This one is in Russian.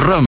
программа